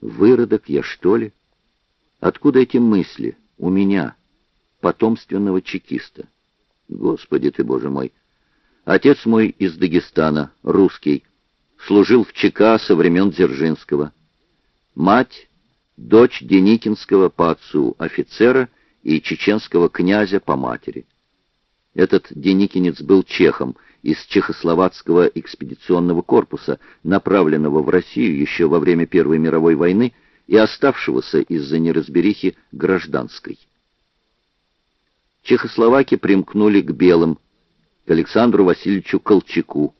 Выродок я, что ли? Откуда эти мысли? У меня, потомственного чекиста. Господи ты, Боже мой! Отец мой из Дагестана, русский, служил в ЧК со времен Дзержинского. Мать — дочь Деникинского по отцу офицера и чеченского князя по матери. Этот Деникинец был чехом из Чехословацкого экспедиционного корпуса, направленного в Россию еще во время Первой мировой войны и оставшегося из-за неразберихи гражданской. Чехословаки примкнули к белым, к Александру Васильевичу Колчаку.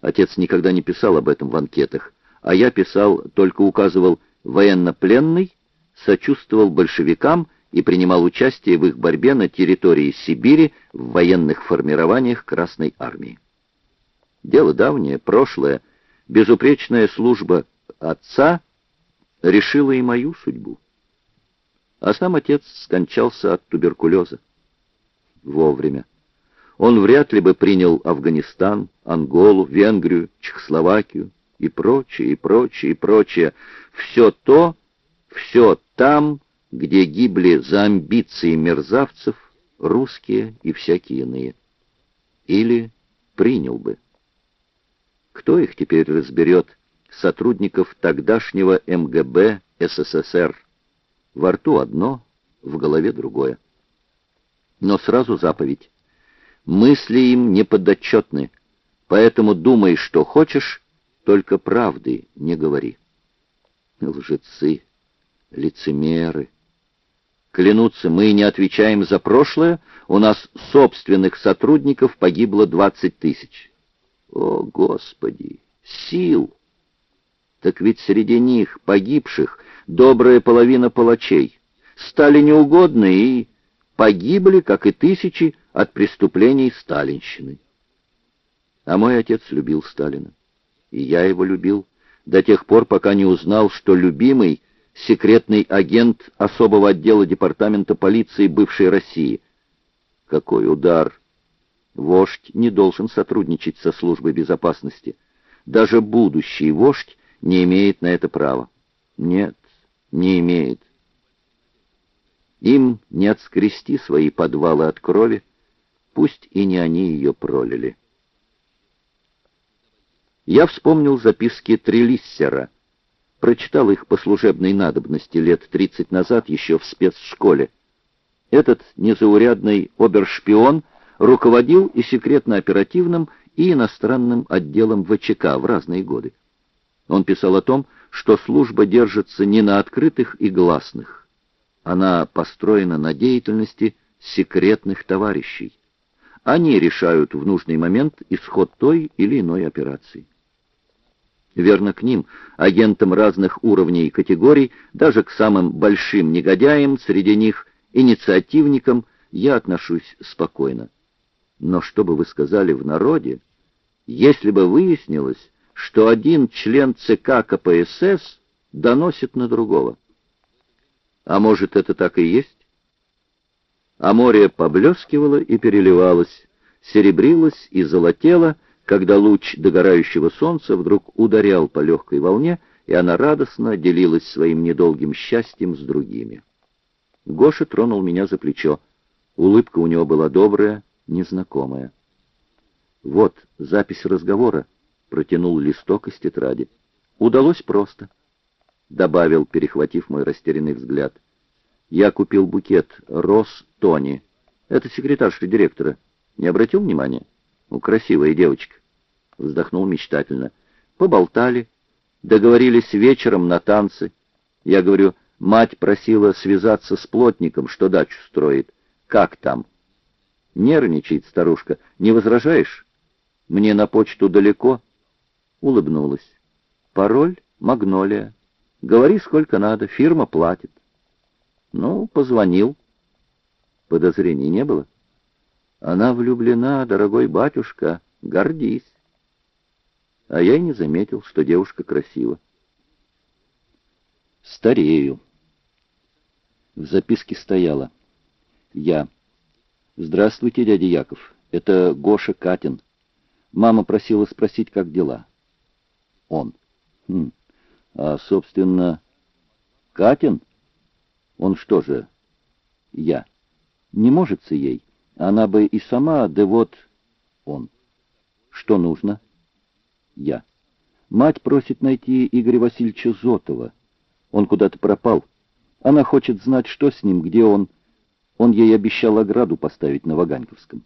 Отец никогда не писал об этом в анкетах, а я писал, только указывал «военнопленный», сочувствовал большевикам и принимал участие в их борьбе на территории Сибири в военных формированиях Красной Армии. Дело давнее, прошлое, безупречная служба отца решила и мою судьбу. А сам отец скончался от туберкулеза. Вовремя. Он вряд ли бы принял Афганистан, Анголу, Венгрию, Чехословакию и прочее, и прочее, и прочее. Все то, все там, где гибли за амбиции мерзавцев русские и всякие иные. Или принял бы. Кто их теперь разберет, сотрудников тогдашнего МГБ СССР? Во рту одно, в голове другое. Но сразу заповедь. Мысли им не подотчетны, поэтому думай, что хочешь, только правды не говори. Лжецы, лицемеры. Клянутся, мы не отвечаем за прошлое, у нас собственных сотрудников погибло 20 тысяч. О, Господи! Сил! Так ведь среди них, погибших, добрая половина палачей, стали неугодны и погибли, как и тысячи, от преступлений сталинщины. А мой отец любил Сталина. И я его любил до тех пор, пока не узнал, что любимый — секретный агент особого отдела департамента полиции бывшей России. Какой удар! Вождь не должен сотрудничать со службой безопасности. Даже будущий вождь не имеет на это права. Нет, не имеет. Им не отскрести свои подвалы от крови, пусть и не они ее пролили. Я вспомнил записки Трелиссера, прочитал их по служебной надобности лет 30 назад еще в спецшколе. Этот незаурядный обершпион руководил и секретно-оперативным, и иностранным отделом ВЧК в разные годы. Он писал о том, что служба держится не на открытых и гласных. Она построена на деятельности секретных товарищей. Они решают в нужный момент исход той или иной операции. Верно к ним, агентам разных уровней и категорий, даже к самым большим негодяям, среди них инициативникам, я отношусь спокойно. Но что бы вы сказали в народе, если бы выяснилось, что один член ЦК КПСС доносит на другого? А может, это так и есть? а море поблескивало и переливалось, серебрилось и золотело, когда луч догорающего солнца вдруг ударял по легкой волне, и она радостно делилась своим недолгим счастьем с другими. Гоша тронул меня за плечо. Улыбка у него была добрая, незнакомая. «Вот запись разговора», — протянул листок из тетради. «Удалось просто», — добавил, перехватив мой растерянный взгляд. Я купил букет роз Тони. Это секретарша директора. Не обратил внимания? Ну, красивая девочка. Вздохнул мечтательно. Поболтали. Договорились вечером на танцы. Я говорю, мать просила связаться с плотником, что дачу строит. Как там? Нервничает старушка. Не возражаешь? Мне на почту далеко. Улыбнулась. Пароль — Магнолия. Говори сколько надо, фирма платит. Ну, позвонил. Подозрений не было. Она влюблена, дорогой батюшка, гордись. А я и не заметил, что девушка красива. Старею. В записке стояло. Я. Здравствуйте, дядя Яков. Это Гоша Катин. Мама просила спросить, как дела. Он. Хм. А, собственно, Катин? Он что же? Я. Не можется ей. Она бы и сама, да вот... Он. Что нужно? Я. Мать просит найти Игоря Васильевича Зотова. Он куда-то пропал. Она хочет знать, что с ним, где он. Он ей обещал ограду поставить на Ваганьковском.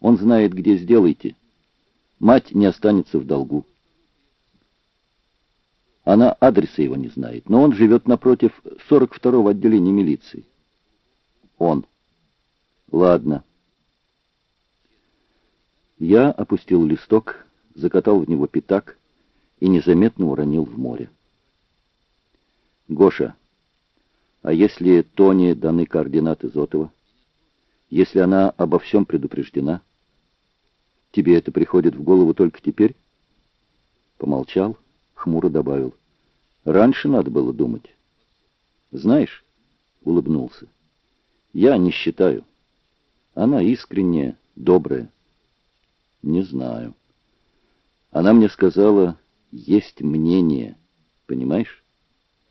Он знает, где сделайте. Мать не останется в долгу. Она адреса его не знает, но он живет напротив 42-го отделения милиции. Он. Ладно. Я опустил листок, закатал в него пятак и незаметно уронил в море. Гоша, а если Тоне даны координаты Зотова? Если она обо всем предупреждена? Тебе это приходит в голову только теперь? Помолчал, хмуро добавил. Раньше надо было думать. Знаешь, улыбнулся. Я не считаю. Она искренняя, добрая. Не знаю. Она мне сказала, есть мнение, понимаешь?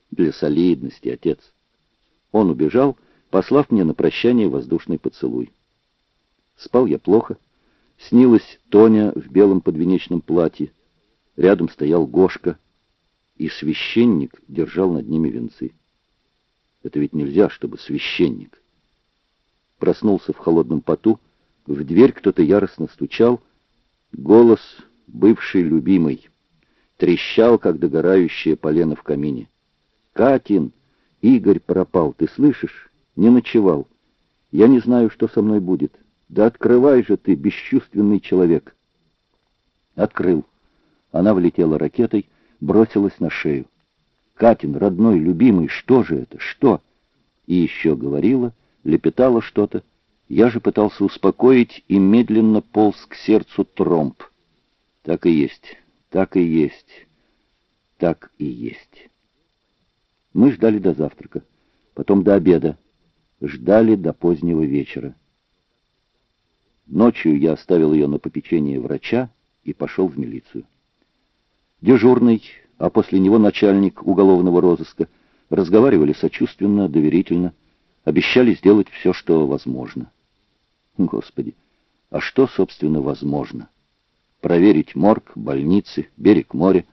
Для солидности, отец. Он убежал, послав мне на прощание воздушный поцелуй. Спал я плохо. Снилась Тоня в белом подвенечном платье. Рядом стоял Гошка, и священник держал над ними венцы. Это ведь нельзя, чтобы священник. Проснулся в холодном поту, в дверь кто-то яростно стучал. Голос, бывший любимый, трещал, как догорающее полено в камине. «Катин! Игорь пропал, ты слышишь? Не ночевал. Я не знаю, что со мной будет. Да открывай же ты, бесчувственный человек!» Открыл. Она влетела ракетой, бросилась на шею. «Катин, родной, любимый, что же это? Что?» И еще говорила, лепетала что-то. Я же пытался успокоить и медленно полз к сердцу тромб. Так и есть, так и есть, так и есть. Мы ждали до завтрака, потом до обеда, ждали до позднего вечера. Ночью я оставил ее на попечение врача и пошел в милицию. Дежурный, а после него начальник уголовного розыска, разговаривали сочувственно, доверительно, обещали сделать все, что возможно. Господи, а что, собственно, возможно? Проверить морг, больницы, берег моря,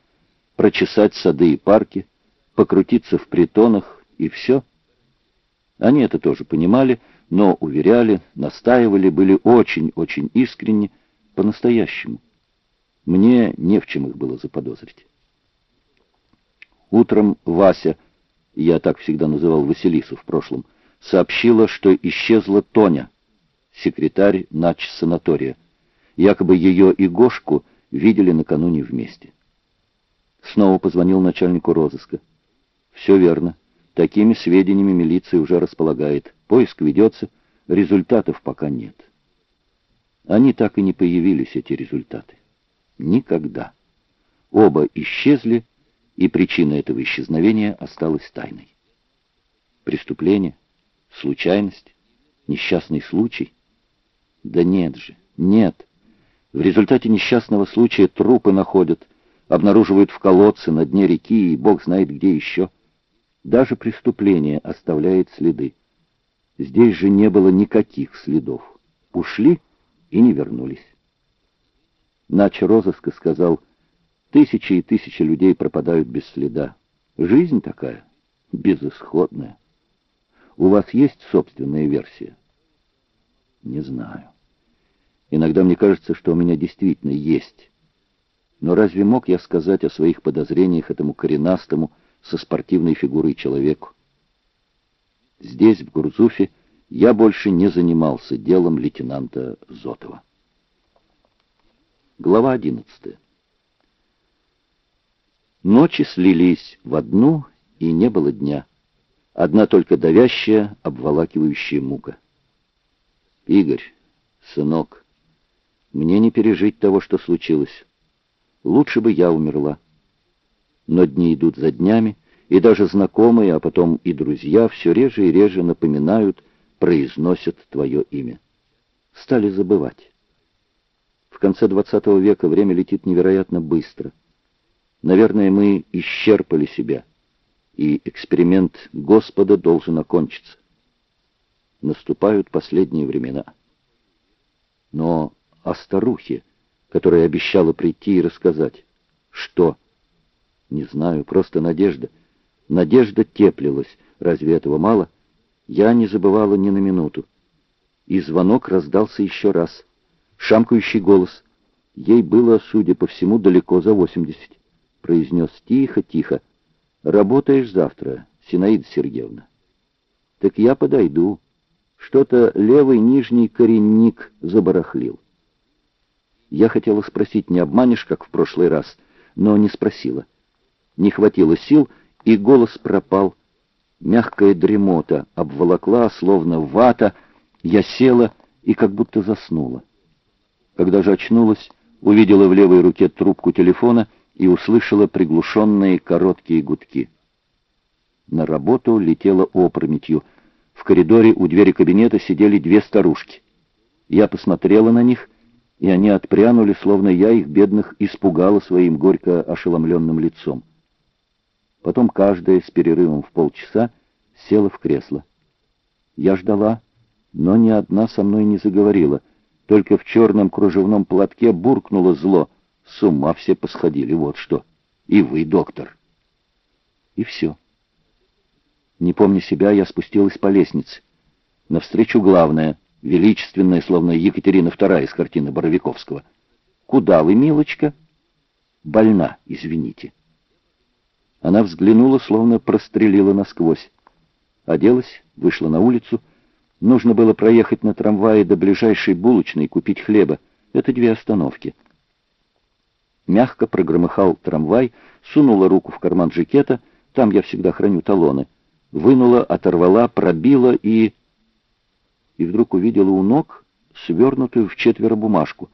прочесать сады и парки, покрутиться в притонах и все. Они это тоже понимали, но уверяли, настаивали, были очень-очень искренни, по-настоящему. Мне не в чем их было заподозрить. Утром Вася, я так всегда называл Василису в прошлом, сообщила, что исчезла Тоня, секретарь нач санатория. Якобы ее и Гошку видели накануне вместе. Снова позвонил начальнику розыска. Все верно. Такими сведениями милиция уже располагает. Поиск ведется, результатов пока нет. Они так и не появились, эти результаты никогда. Оба исчезли, и причина этого исчезновения осталась тайной. Преступление? Случайность? Несчастный случай? Да нет же, нет. В результате несчастного случая трупы находят, обнаруживают в колодце на дне реки и бог знает где еще. Даже преступление оставляет следы. Здесь же не было никаких следов. Ушли и не вернулись. Нач розыска сказал, тысячи и тысячи людей пропадают без следа. Жизнь такая, безысходная. У вас есть собственная версия? Не знаю. Иногда мне кажется, что у меня действительно есть. Но разве мог я сказать о своих подозрениях этому коренастому, со спортивной фигурой человеку? Здесь, в Гурзуфе, я больше не занимался делом лейтенанта Зотова. Глава 11. Ночи слились в одну, и не было дня. Одна только давящая, обволакивающая мука. Игорь, сынок, мне не пережить того, что случилось. Лучше бы я умерла. Но дни идут за днями, и даже знакомые, а потом и друзья все реже и реже напоминают, произносят твое имя. Стали забывать. В конце XX века время летит невероятно быстро. Наверное, мы исчерпали себя. и эксперимент Господа должен окончиться. Наступают последние времена. Но о старухе, которая обещала прийти и рассказать. Что? Не знаю, просто надежда. Надежда теплилась. Разве этого мало? Я не забывала ни на минуту. И звонок раздался еще раз. Шамкающий голос. Ей было, судя по всему, далеко за восемьдесят. Произнес тихо-тихо. «Работаешь завтра, Синаида Сергеевна?» «Так я подойду. Что-то левый нижний коренник забарахлил». Я хотела спросить, не обманешь, как в прошлый раз, но не спросила. Не хватило сил, и голос пропал. Мягкая дремота обволокла, словно вата. Я села и как будто заснула. Когда же очнулась, увидела в левой руке трубку телефона и услышала приглушенные короткие гудки. На работу летела опрометью. В коридоре у двери кабинета сидели две старушки. Я посмотрела на них — и они отпрянули, словно я их, бедных, испугала своим горько ошеломленным лицом. Потом каждая с перерывом в полчаса села в кресло. Я ждала, но ни одна со мной не заговорила, только в черном кружевном платке буркнуло зло. С ума все посходили, вот что. И вы, доктор. И все. Не помня себя, я спустилась по лестнице. Навстречу главное — величественная, словно Екатерина II из картины Боровиковского. «Куда вы, милочка?» «Больна, извините». Она взглянула, словно прострелила насквозь. Оделась, вышла на улицу. Нужно было проехать на трамвае до ближайшей булочной и купить хлеба. Это две остановки. Мягко прогромыхал трамвай, сунула руку в карман жакета, там я всегда храню талоны. Вынула, оторвала, пробила и и вдруг увидела у ног свернутую в четверо бумажку.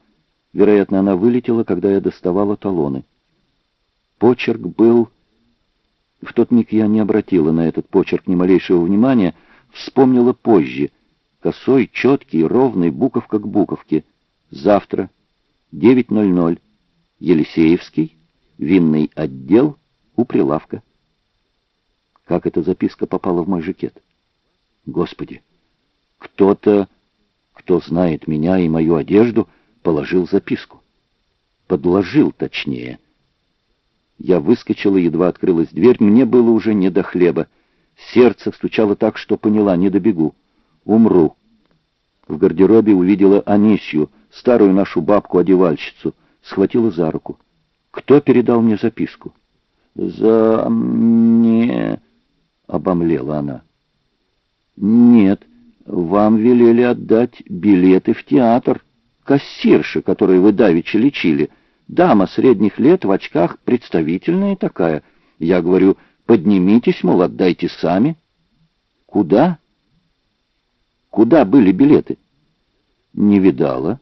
Вероятно, она вылетела, когда я доставала талоны. Почерк был... В тот миг я не обратила на этот почерк ни малейшего внимания, вспомнила позже. Косой, четкий, ровный, буковка к буковке. Завтра, 9.00, Елисеевский, винный отдел у прилавка. Как эта записка попала в мой жакет? Господи! Кто-то, кто знает меня и мою одежду, положил записку. Подложил, точнее. Я выскочила, едва открылась дверь, мне было уже не до хлеба. Сердце стучало так, что поняла, не добегу. Умру. В гардеробе увидела Анисью, старую нашу бабку-одевальщицу, схватила за руку. Кто передал мне записку? «За... мне...» — обомлела она. «Нет, вам велели отдать билеты в театр. Кассирша, которую вы давеча лечили. Дама средних лет в очках, представительная такая. Я говорю, поднимитесь, мол, отдайте сами. Куда? Куда были билеты? Не видала.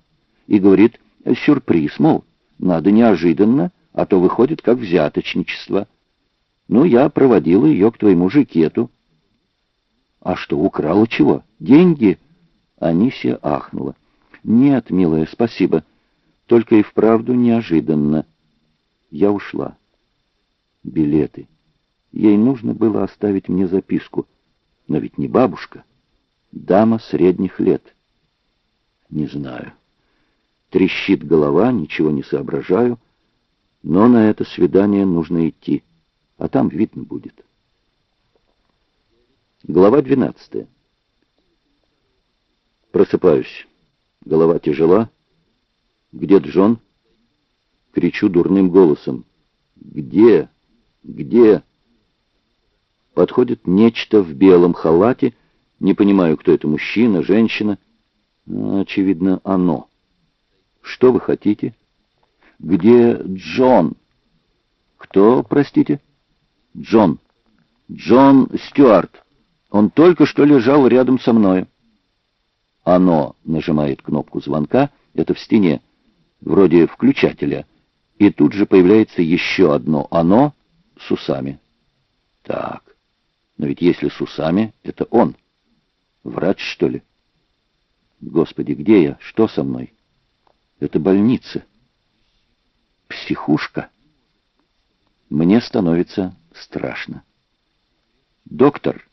И говорит, сюрприз, мол, надо неожиданно, а то выходит как взяточничество. Ну, я проводила ее к твоему жакету. «А что, украла чего? Деньги?» Анисия ахнула. «Нет, милая, спасибо. Только и вправду неожиданно». Я ушла. Билеты. Ей нужно было оставить мне записку. Но ведь не бабушка. Дама средних лет. Не знаю. Трещит голова, ничего не соображаю. Но на это свидание нужно идти. А там видно будет. Глава 12. Просыпаюсь. Голова тяжела. Где Джон? Кричу дурным голосом. Где? Где? Подходит нечто в белом халате. Не понимаю, кто это, мужчина, женщина. Очевидно, оно. Что вы хотите? Где Джон? Кто, простите? Джон. Джон Стюарт. Он только что лежал рядом со мной. Оно нажимает кнопку звонка, это в стене, вроде включателя, и тут же появляется еще одно оно с усами. Так, но ведь если с усами, это он. Врач, что ли? Господи, где я? Что со мной? Это больница. Психушка. Мне становится страшно. «Доктор»,